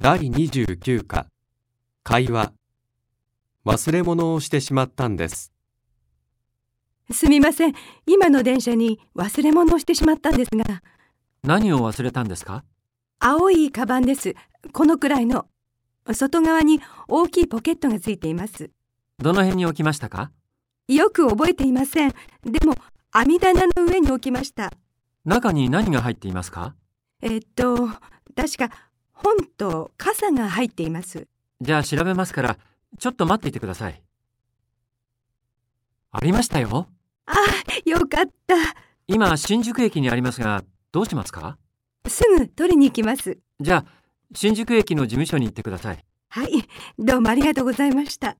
第29課会話忘れ物をしてしまったんです。すみません。今の電車に忘れ物をしてしまったんですが、何を忘れたんですか？青いカバンです。このくらいの。外側に大きいポケットがついています。どの辺に置きましたか？よく覚えていません。でも、網棚の上に置きました。中に何が入っていますか？えっと、確か本と傘が入っています。じゃあ調べますから、ちょっと待っていてください。ありましたよ。ああ、よかった。今、新宿駅にありますが、どうしますか？すぐ取りに行きます。じゃあ、新宿駅の事務所に行ってください。はい、どうもありがとうございました。